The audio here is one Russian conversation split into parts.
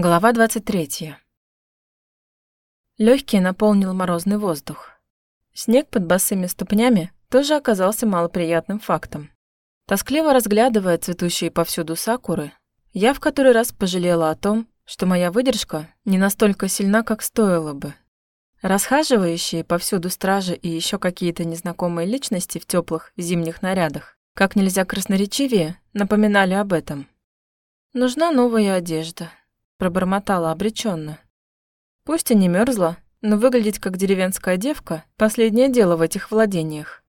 Глава 23. Легкий наполнил морозный воздух. Снег под босыми ступнями тоже оказался малоприятным фактом. Тоскливо разглядывая цветущие повсюду сакуры, я в который раз пожалела о том, что моя выдержка не настолько сильна, как стоило бы. Расхаживающие повсюду стражи и еще какие-то незнакомые личности в теплых зимних нарядах, как нельзя красноречивее, напоминали об этом. Нужна новая одежда, пробормотала обреченно. Пусть и не мерзла, но выглядеть как деревенская девка – последнее дело в этих владениях.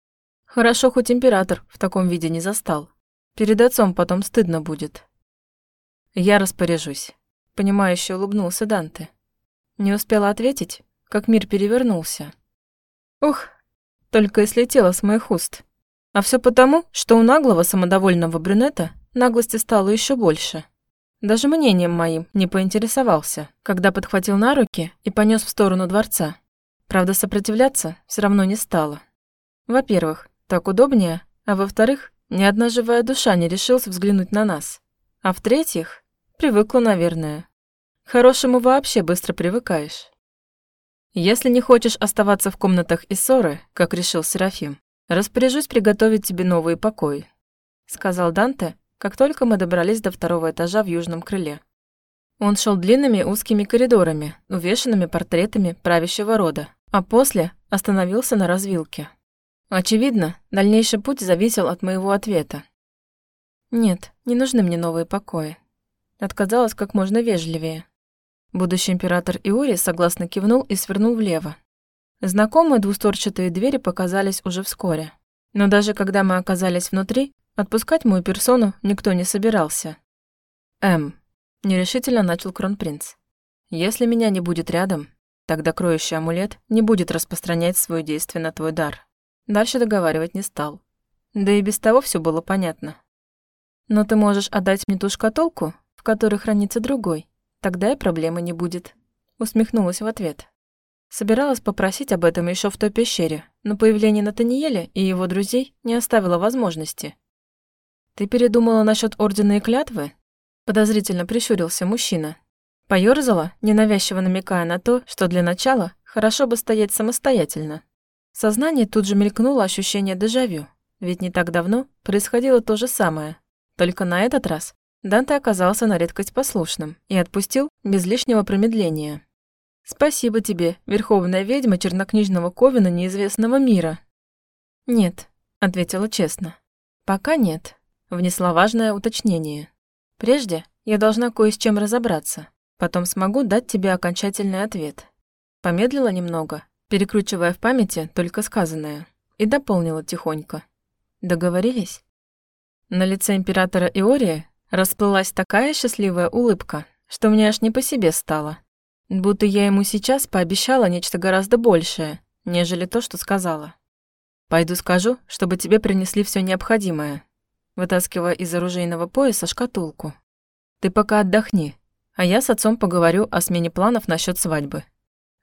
Хорошо, хоть император в таком виде не застал. Перед отцом потом стыдно будет. Я распоряжусь. Понимающе улыбнулся Данте. Не успела ответить, как мир перевернулся. Ух, только и слетело с моих уст. А все потому, что у наглого самодовольного брюнета наглости стало еще больше. Даже мнением моим не поинтересовался, когда подхватил на руки и понес в сторону дворца. Правда, сопротивляться все равно не стало. Во-первых, так удобнее, а во-вторых, ни одна живая душа не решилась взглянуть на нас. А в-третьих, привыкла, наверное. К хорошему вообще быстро привыкаешь. Если не хочешь оставаться в комнатах и ссоры, как решил Серафим, распоряжусь приготовить тебе новые покои, сказал Данте, как только мы добрались до второго этажа в южном крыле. Он шел длинными узкими коридорами, увешанными портретами правящего рода, а после остановился на развилке. Очевидно, дальнейший путь зависел от моего ответа. «Нет, не нужны мне новые покои». Отказалась как можно вежливее. Будущий император Иори согласно кивнул и свернул влево. Знакомые двусторчатые двери показались уже вскоре. Но даже когда мы оказались внутри, Отпускать мою персону никто не собирался. «М», — нерешительно начал кронпринц. «Если меня не будет рядом, тогда кроющий амулет не будет распространять свое действие на твой дар». Дальше договаривать не стал. Да и без того все было понятно. «Но ты можешь отдать мне ту шкатулку, в которой хранится другой, тогда и проблемы не будет», — усмехнулась в ответ. Собиралась попросить об этом еще в той пещере, но появление Натаниэля и его друзей не оставило возможности. «Ты передумала насчет ордена и клятвы?» Подозрительно прищурился мужчина. Поёрзала, ненавязчиво намекая на то, что для начала хорошо бы стоять самостоятельно. В сознании тут же мелькнуло ощущение дежавю, ведь не так давно происходило то же самое. Только на этот раз Данте оказался на редкость послушным и отпустил без лишнего промедления. «Спасибо тебе, верховная ведьма чернокнижного Ковина неизвестного мира». «Нет», — ответила честно. «Пока нет» внесла важное уточнение. Прежде я должна кое с чем разобраться, потом смогу дать тебе окончательный ответ. Помедлила немного, перекручивая в памяти только сказанное, и дополнила тихонько. Договорились? На лице императора Иория расплылась такая счастливая улыбка, что мне аж не по себе стало. Будто я ему сейчас пообещала нечто гораздо большее, нежели то, что сказала. Пойду скажу, чтобы тебе принесли все необходимое, вытаскивая из оружейного пояса шкатулку. «Ты пока отдохни, а я с отцом поговорю о смене планов насчет свадьбы».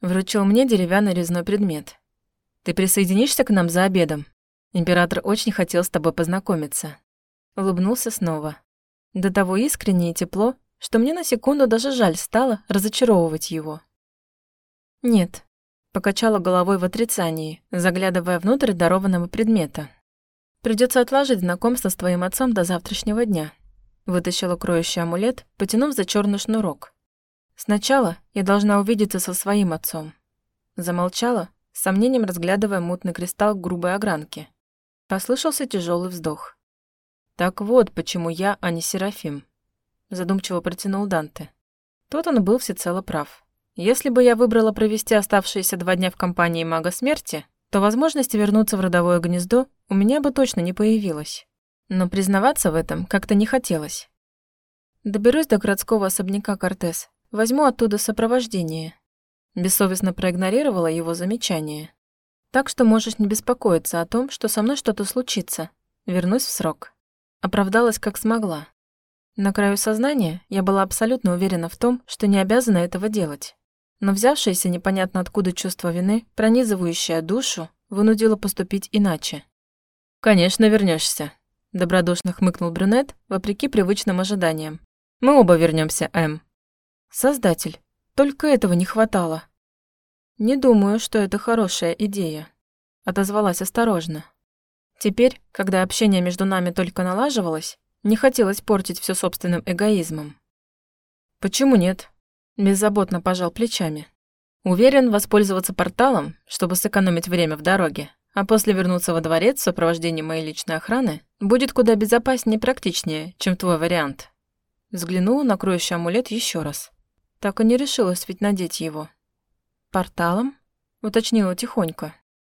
Вручил мне деревянный резной предмет. «Ты присоединишься к нам за обедом? Император очень хотел с тобой познакомиться». Улыбнулся снова. До того искренне и тепло, что мне на секунду даже жаль стало разочаровывать его. «Нет», — покачала головой в отрицании, заглядывая внутрь дарованного предмета. Придется отложить знакомство с твоим отцом до завтрашнего дня. Вытащила кроющий амулет, потянув за черный шнурок. Сначала я должна увидеться со своим отцом. Замолчала, с сомнением разглядывая мутный кристалл грубой огранки. Послышался тяжелый вздох. Так вот, почему я, а не Серафим. Задумчиво протянул Данте. Тот он был всецело прав. Если бы я выбрала провести оставшиеся два дня в компании мага смерти, то возможности вернуться в родовое гнездо у меня бы точно не появилось. Но признаваться в этом как-то не хотелось. Доберусь до городского особняка Кортес, возьму оттуда сопровождение. Бессовестно проигнорировала его замечание. Так что можешь не беспокоиться о том, что со мной что-то случится. Вернусь в срок. Оправдалась как смогла. На краю сознания я была абсолютно уверена в том, что не обязана этого делать но взявшееся непонятно откуда чувство вины, пронизывающее душу, вынудило поступить иначе. «Конечно, вернешься, добродушно хмыкнул брюнет, вопреки привычным ожиданиям. «Мы оба вернемся, М». Создатель, только этого не хватало. Не думаю, что это хорошая идея, отозвалась осторожно. Теперь, когда общение между нами только налаживалось, не хотелось портить все собственным эгоизмом. Почему нет? Беззаботно пожал плечами. Уверен воспользоваться порталом, чтобы сэкономить время в дороге, а после вернуться во дворец в сопровождении моей личной охраны будет куда безопаснее и практичнее, чем твой вариант. Взглянула на кроющий амулет еще раз. Так и не решилась ведь надеть его. «Порталом?» — уточнила тихонько.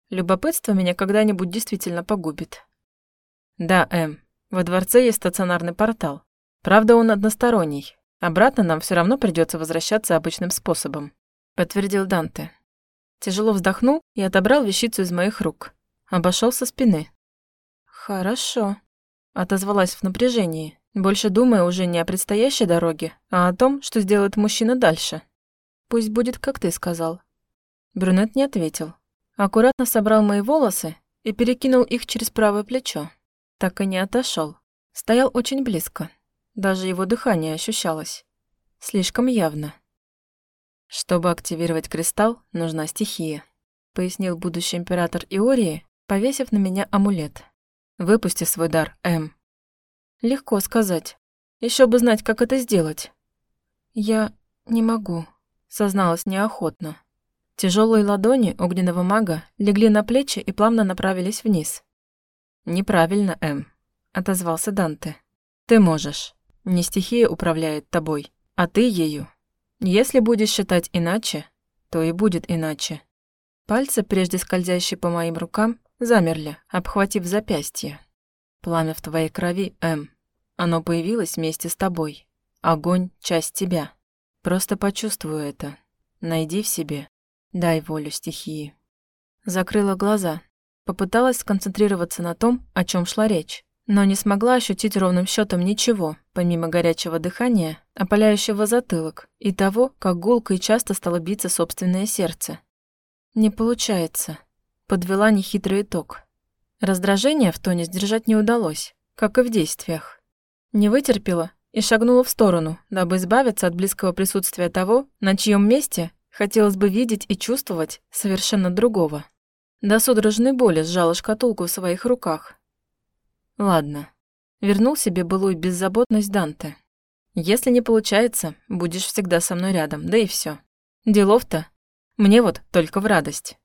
«Любопытство меня когда-нибудь действительно погубит». «Да, Эм, во дворце есть стационарный портал. Правда, он односторонний. Обратно нам все равно придется возвращаться обычным способом», — подтвердил Данте. Тяжело вздохнул и отобрал вещицу из моих рук. Обошел со спины. «Хорошо», — отозвалась в напряжении, больше думая уже не о предстоящей дороге, а о том, что сделает мужчина дальше. «Пусть будет, как ты сказал». Брюнет не ответил. Аккуратно собрал мои волосы и перекинул их через правое плечо. Так и не отошел. Стоял очень близко. Даже его дыхание ощущалось. Слишком явно. Чтобы активировать кристалл, нужна стихия, пояснил будущий император Иории, повесив на меня амулет. Выпусти свой дар, М. Легко сказать. Еще бы знать, как это сделать. Я не могу, созналась неохотно. Тяжелые ладони огненного мага легли на плечи и плавно направились вниз. «Неправильно, М», — отозвался Данте. «Ты можешь. Не стихия управляет тобой, а ты ею. Если будешь считать иначе, то и будет иначе. Пальцы, прежде скользящие по моим рукам, замерли, обхватив запястье. Пламя в твоей крови, М. Оно появилось вместе с тобой. Огонь — часть тебя. Просто почувствуй это. Найди в себе. Дай волю стихии. Закрыла глаза. Попыталась сконцентрироваться на том, о чем шла речь но не смогла ощутить ровным счетом ничего, помимо горячего дыхания, опаляющего затылок, и того, как гулко и часто стало биться собственное сердце. «Не получается», — подвела нехитрый итог. Раздражение в тоне сдержать не удалось, как и в действиях. Не вытерпела и шагнула в сторону, дабы избавиться от близкого присутствия того, на чьем месте хотелось бы видеть и чувствовать совершенно другого. До судорожной боли сжала шкатулку в своих руках, Ладно. Вернул себе былую беззаботность Данте. Если не получается, будешь всегда со мной рядом, да и все. Делов-то. Мне вот только в радость.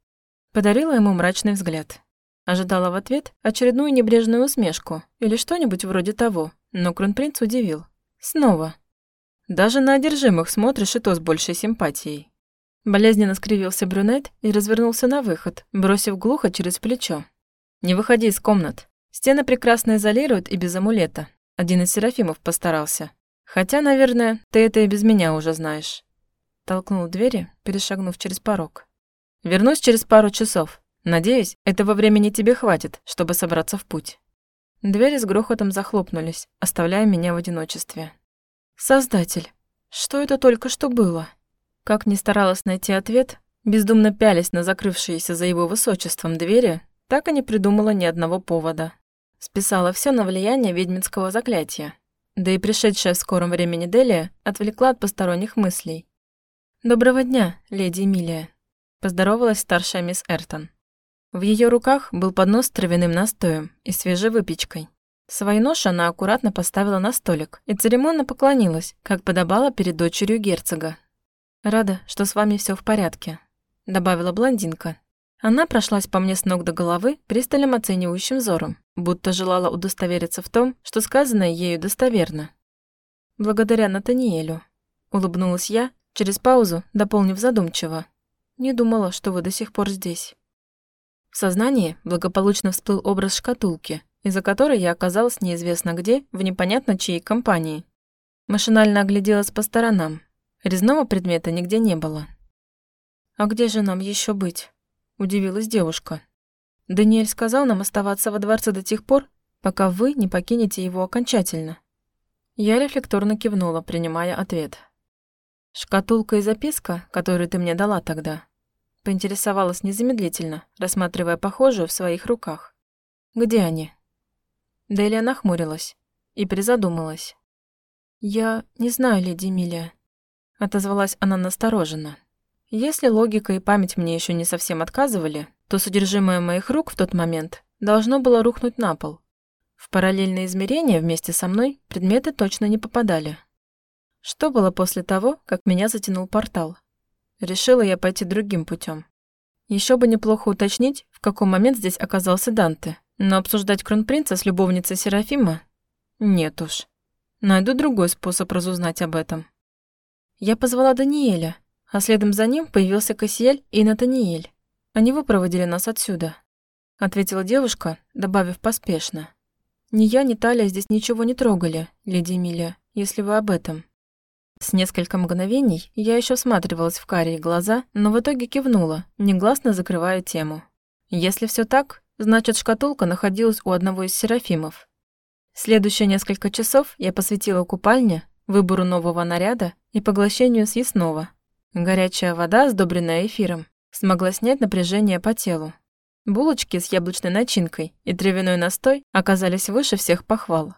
Подарила ему мрачный взгляд. Ожидала в ответ очередную небрежную усмешку или что-нибудь вроде того, но кронпринц удивил. Снова. Даже на одержимых смотришь и то с большей симпатией. Болезненно скривился брюнет и развернулся на выход, бросив глухо через плечо. «Не выходи из комнат. Стены прекрасно изолируют и без амулета. Один из Серафимов постарался. Хотя, наверное, ты это и без меня уже знаешь. Толкнул двери, перешагнув через порог. Вернусь через пару часов. Надеюсь, этого времени тебе хватит, чтобы собраться в путь. Двери с грохотом захлопнулись, оставляя меня в одиночестве. Создатель, что это только что было? Как ни старалась найти ответ, бездумно пялись на закрывшиеся за его высочеством двери, так и не придумала ни одного повода. Списала все на влияние ведьминского заклятия. Да и пришедшая в скором времени Делия отвлекла от посторонних мыслей. «Доброго дня, леди Эмилия», – поздоровалась старшая мисс Эртон. В ее руках был поднос с травяным настоем и свежей выпечкой. Свой нож она аккуратно поставила на столик и церемонно поклонилась, как подобало перед дочерью герцога. «Рада, что с вами все в порядке», – добавила блондинка, она прошлась по мне с ног до головы пристальным оценивающим взором, будто желала удостовериться в том, что сказанное ею достоверно. «Благодаря Натаниэлю», — улыбнулась я, через паузу дополнив задумчиво. «Не думала, что вы до сих пор здесь». В сознании благополучно всплыл образ шкатулки, из-за которой я оказалась неизвестно где, в непонятно чьей компании. Машинально огляделась по сторонам. Резного предмета нигде не было. «А где же нам еще быть?» – удивилась девушка. «Даниэль сказал нам оставаться во дворце до тех пор, пока вы не покинете его окончательно». Я рефлекторно кивнула, принимая ответ. «Шкатулка и записка, которую ты мне дала тогда?» Поинтересовалась незамедлительно, рассматривая похожую в своих руках. «Где они?» Делия нахмурилась и призадумалась. «Я не знаю, леди Эмилия», — отозвалась она настороженно. Если логика и память мне еще не совсем отказывали, то содержимое моих рук в тот момент должно было рухнуть на пол. В параллельные измерения вместе со мной предметы точно не попадали. Что было после того, как меня затянул портал? Решила я пойти другим путем. Еще бы неплохо уточнить, в какой момент здесь оказался Данте, но обсуждать кронпринца с любовницей Серафима? Нет уж. Найду другой способ разузнать об этом. Я позвала Даниэля, а следом за ним появился Кассиэль и Натаниэль. Они выпроводили нас отсюда», — ответила девушка, добавив поспешно. «Ни я, ни Талия здесь ничего не трогали, леди Эмилия, если вы об этом». С несколько мгновений я еще всматривалась в карие глаза, но в итоге кивнула, негласно закрывая тему. Если все так, значит шкатулка находилась у одного из серафимов. Следующие несколько часов я посвятила купальне, выбору нового наряда и поглощению съестного. Горячая вода, сдобренная эфиром, смогла снять напряжение по телу. Булочки с яблочной начинкой и травяной настой оказались выше всех похвал.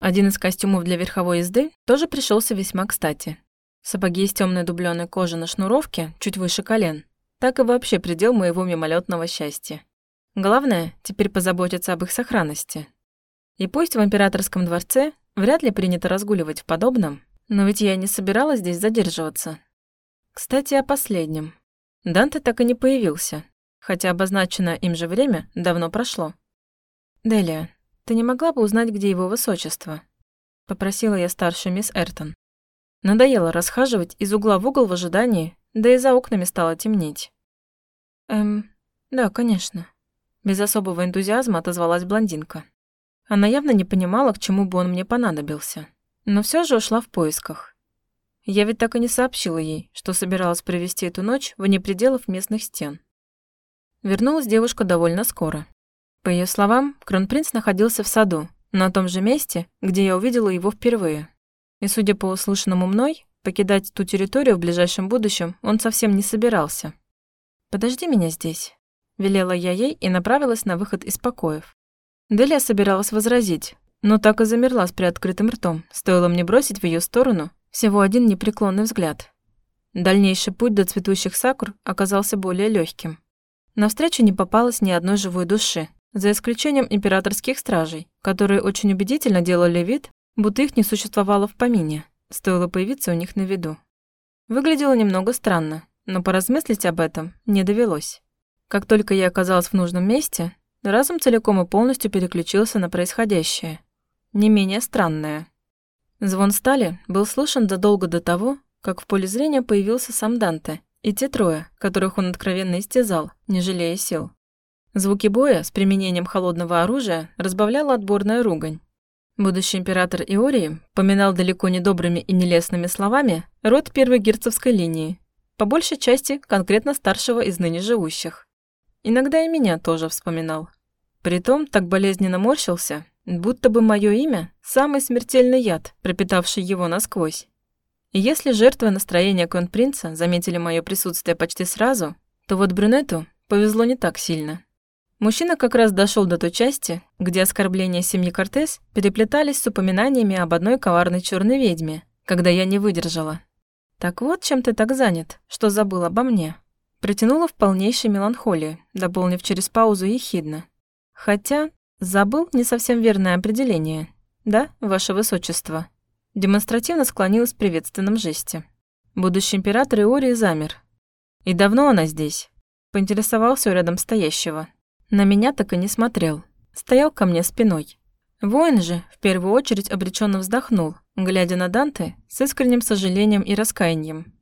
Один из костюмов для верховой езды тоже пришелся весьма кстати. Сапоги из темной дубленой кожи на шнуровке, чуть выше колен. Так и вообще предел моего мимолетного счастья. Главное, теперь позаботиться об их сохранности. И пусть в императорском дворце вряд ли принято разгуливать в подобном, но ведь я не собиралась здесь задерживаться. Кстати, о последнем. Данте так и не появился, хотя обозначенное им же время давно прошло. «Делия, ты не могла бы узнать, где его высочество?» — попросила я старшую мисс Эртон. Надоело расхаживать из угла в угол в ожидании, да и за окнами стало темнеть. «Эм, да, конечно». Без особого энтузиазма отозвалась блондинка. Она явно не понимала, к чему бы он мне понадобился, но все же ушла в поисках. Я ведь так и не сообщила ей, что собиралась провести эту ночь вне пределов местных стен. Вернулась девушка довольно скоро. По ее словам, кронпринц находился в саду, на том же месте, где я увидела его впервые. И, судя по услышанному мной, покидать ту территорию в ближайшем будущем он совсем не собирался. «Подожди меня здесь», — велела я ей и направилась на выход из покоев. Делия собиралась возразить, но так и замерла с приоткрытым ртом, стоило мне бросить в ее сторону всего один непреклонный взгляд. Дальнейший путь до цветущих сакур оказался более легким. На встречу не попалось ни одной живой души, за исключением императорских стражей, которые очень убедительно делали вид, будто их не существовало в помине, стоило появиться у них на виду. Выглядело немного странно, но поразмыслить об этом не довелось. Как только я оказалась в нужном месте, разум целиком и полностью переключился на происходящее. Не менее странное. Звон стали был слышен задолго до того, как в поле зрения появился сам Данте и те трое, которых он откровенно истязал, не жалея сил. Звуки боя с применением холодного оружия разбавляла отборная ругань. Будущий император Иории поминал далеко не добрыми и нелестными словами род первой герцогской линии, по большей части конкретно старшего из ныне живущих. Иногда и меня тоже вспоминал. Притом так болезненно морщился, Будто бы мое имя – самый смертельный яд, пропитавший его насквозь. И если жертвы настроения кронпринца заметили мое присутствие почти сразу, то вот брюнету повезло не так сильно. Мужчина как раз дошел до той части, где оскорбления семьи Кортес переплетались с упоминаниями об одной коварной черной ведьме, когда я не выдержала. «Так вот, чем ты так занят, что забыл обо мне?» Протянула в полнейшей меланхолии, дополнив через паузу ехидно. Хотя Забыл не совсем верное определение. Да, ваше высочество. Демонстративно склонилась в приветственном жесте. Будущий император Иории замер. И давно она здесь? Поинтересовался у рядом стоящего. На меня так и не смотрел. Стоял ко мне спиной. Воин же в первую очередь обреченно вздохнул, глядя на Данте с искренним сожалением и раскаянием.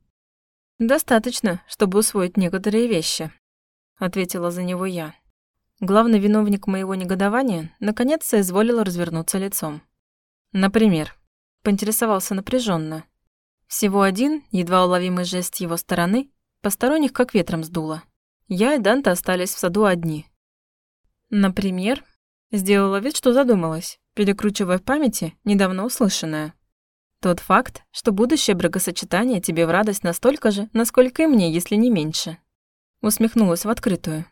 «Достаточно, чтобы усвоить некоторые вещи», — ответила за него я. Главный виновник моего негодования наконец соизволил развернуться лицом. Например, поинтересовался напряженно. Всего один, едва уловимый жест его стороны, посторонних как ветром сдуло. Я и Данте остались в саду одни. Например, сделала вид, что задумалась, перекручивая в памяти недавно услышанное. Тот факт, что будущее бракосочетание тебе в радость настолько же, насколько и мне, если не меньше. Усмехнулась в открытую.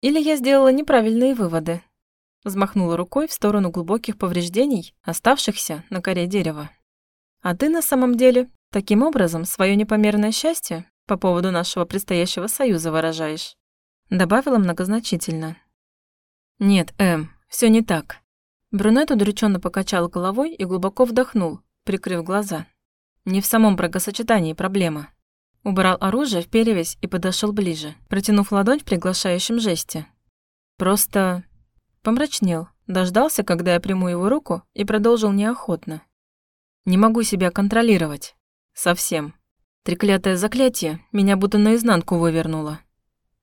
Или я сделала неправильные выводы? Взмахнула рукой в сторону глубоких повреждений, оставшихся на коре дерева. А ты на самом деле Таким образом, свое непомерное счастье по поводу нашего предстоящего союза выражаешь. Добавила многозначительно. Нет, Эм, все не так. Брюнет удрученно покачал головой и глубоко вдохнул, прикрыв глаза. Не в самом бракосочетании проблема. Убрал оружие в перевязь и подошел ближе, протянув ладонь в приглашающем жесте. Просто помрачнел, дождался, когда я приму его руку, и продолжил неохотно. Не могу себя контролировать. Совсем. Треклятое заклятие меня будто наизнанку вывернуло.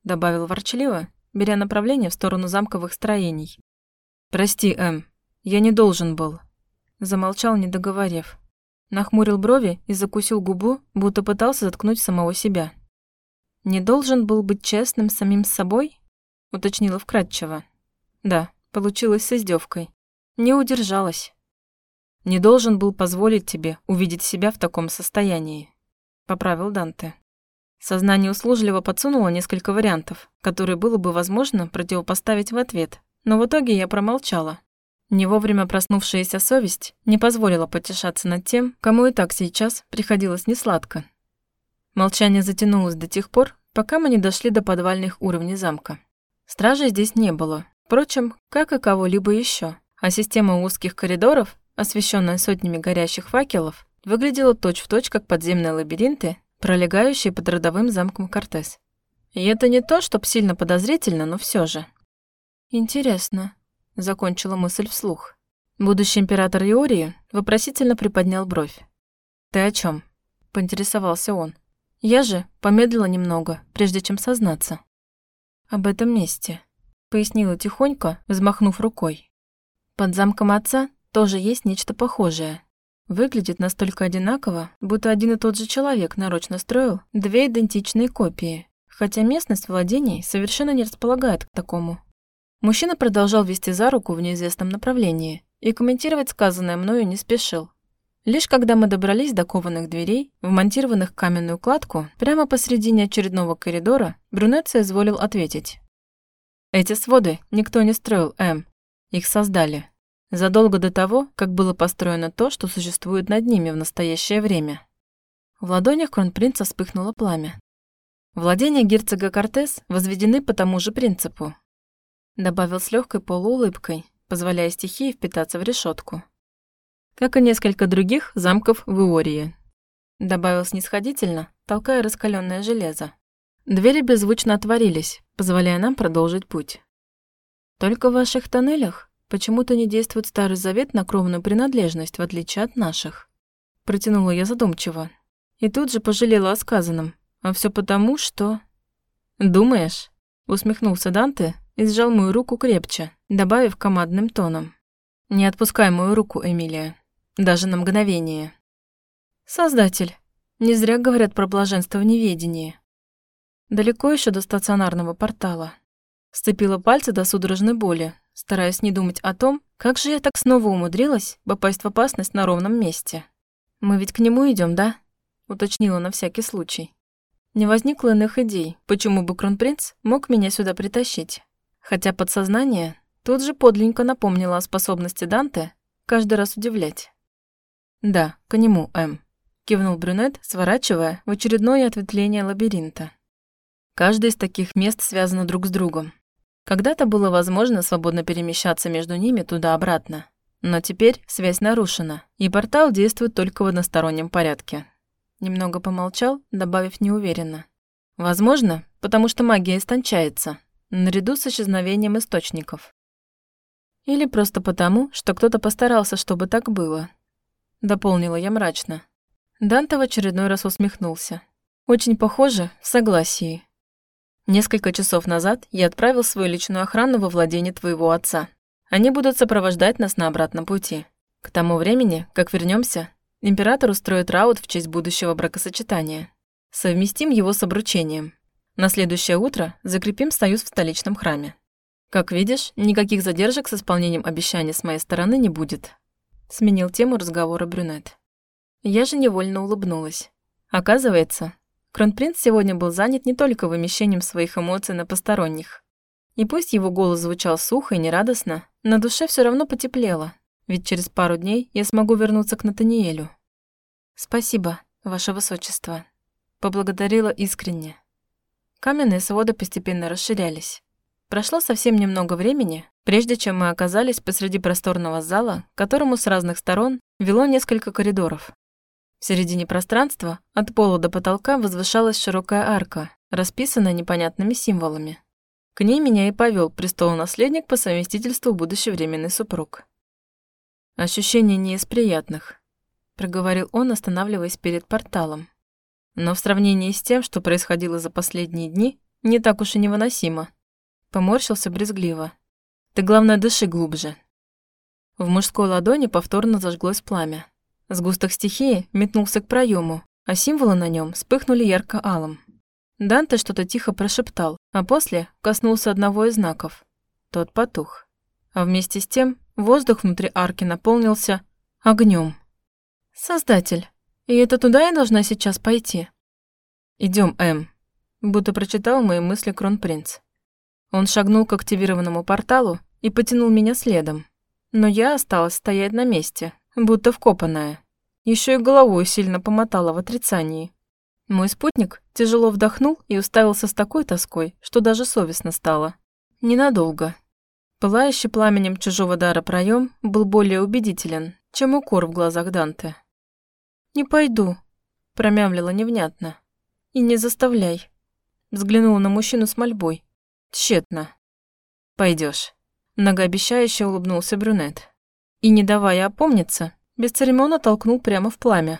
Добавил ворчливо, беря направление в сторону замковых строений. «Прости, Эм, я не должен был». Замолчал, не договорив. Нахмурил брови и закусил губу, будто пытался заткнуть самого себя. «Не должен был быть честным самим собой?» Уточнила вкратчиво. «Да, получилось с издевкой. Не удержалась. Не должен был позволить тебе увидеть себя в таком состоянии», поправил Данте. Сознание услужливо подсунуло несколько вариантов, которые было бы возможно противопоставить в ответ, но в итоге я промолчала. Не вовремя проснувшаяся совесть не позволила потешаться над тем, кому и так сейчас приходилось несладко. Молчание затянулось до тех пор, пока мы не дошли до подвальных уровней замка. Стражей здесь не было, впрочем, как и кого-либо еще, а система узких коридоров, освещенная сотнями горящих факелов, выглядела точь-в-точь, точь, как подземные лабиринты, пролегающие под родовым замком Кортес. И это не то, чтоб сильно подозрительно, но все же. «Интересно», — закончила мысль вслух. Будущий император Иории вопросительно приподнял бровь. «Ты о чем? поинтересовался он. Я же помедлила немного, прежде чем сознаться. «Об этом месте», — пояснила тихонько, взмахнув рукой. «Под замком отца тоже есть нечто похожее. Выглядит настолько одинаково, будто один и тот же человек нарочно строил две идентичные копии, хотя местность владений совершенно не располагает к такому. Мужчина продолжал вести за руку в неизвестном направлении и комментировать сказанное мною не спешил. Лишь когда мы добрались до кованых дверей, вмонтированных в каменную кладку, прямо посредине очередного коридора, брюнет соизволил ответить. «Эти своды никто не строил, М. Их создали. Задолго до того, как было построено то, что существует над ними в настоящее время». В ладонях кронпринца вспыхнуло пламя. Владения герцога Кортес возведены по тому же принципу, Добавил с легкой полуулыбкой, позволяя стихии впитаться в решетку. Как и несколько других замков в Иории. Добавил снисходительно, толкая раскаленное железо. Двери беззвучно отворились, позволяя нам продолжить путь. Только в ваших тоннелях почему-то не действует Старый Завет на кровную принадлежность, в отличие от наших. Протянула я задумчиво. И тут же пожалела о сказанном. А все потому, что... «Думаешь?» — усмехнулся Данте, и сжал мою руку крепче, добавив командным тоном. «Не отпускай мою руку, Эмилия. Даже на мгновение». «Создатель. Не зря говорят про блаженство в неведении. Далеко еще до стационарного портала. Сцепила пальцы до судорожной боли, стараясь не думать о том, как же я так снова умудрилась попасть в опасность на ровном месте. «Мы ведь к нему идем, да?» — уточнила на всякий случай. Не возникло иных идей, почему бы кронпринц мог меня сюда притащить. Хотя подсознание тут же подлинно напомнило о способности Данте каждый раз удивлять. «Да, к нему, М», — кивнул брюнет, сворачивая в очередное ответвление лабиринта. Каждое из таких мест связано друг с другом. Когда-то было возможно свободно перемещаться между ними туда-обратно, но теперь связь нарушена, и портал действует только в одностороннем порядке. Немного помолчал, добавив неуверенно. Возможно, потому что магия истончается, наряду с исчезновением источников. Или просто потому, что кто-то постарался, чтобы так было. Дополнила я мрачно. Данте в очередной раз усмехнулся. Очень похоже, в согласии. Несколько часов назад я отправил свою личную охрану во владение твоего отца. Они будут сопровождать нас на обратном пути. К тому времени, как вернемся, император устроит раут в честь будущего бракосочетания. Совместим его с обручением. На следующее утро закрепим союз в столичном храме. Как видишь, никаких задержек с исполнением обещаний с моей стороны не будет. Сменил тему разговора брюнет. Я же невольно улыбнулась. Оказывается, кронпринц сегодня был занят не только вымещением своих эмоций на посторонних. И пусть его голос звучал сухо и нерадостно, на душе все равно потеплело, ведь через пару дней я смогу вернуться к Натаниэлю. «Спасибо, ваше высочество. Поблагодарила искренне. Каменные своды постепенно расширялись. Прошло совсем немного времени, прежде чем мы оказались посреди просторного зала, которому с разных сторон вело несколько коридоров. В середине пространства от пола до потолка возвышалась широкая арка, расписанная непонятными символами. К ней меня и повел престолонаследник по совместительству будущий временный супруг. Ощущение не из приятных, проговорил он, останавливаясь перед порталом. Но в сравнении с тем, что происходило за последние дни, не так уж и невыносимо. Поморщился брезгливо. Ты, главное, дыши глубже. В мужской ладони повторно зажглось пламя. Сгусток стихии метнулся к проему, а символы на нем вспыхнули ярко-алым. Данте что-то тихо прошептал, а после коснулся одного из знаков. Тот потух. А вместе с тем воздух внутри арки наполнился огнем. «Создатель, и это туда я должна сейчас пойти?» Идем, Эм», будто прочитал мои мысли кронпринц. Он шагнул к активированному порталу и потянул меня следом. Но я осталась стоять на месте, будто вкопанная. Еще и головой сильно помотала в отрицании. Мой спутник тяжело вдохнул и уставился с такой тоской, что даже совестно стало. Ненадолго. Пылающий пламенем чужого дара проем был более убедителен, чем укор в глазах Данте. «Не пойду», — промямлила невнятно. «И не заставляй». Взглянула на мужчину с мольбой, Тщетно. Пойдешь. Многообещающе улыбнулся брюнет. И, не давая опомниться, бесцеремонно толкнул прямо в пламя,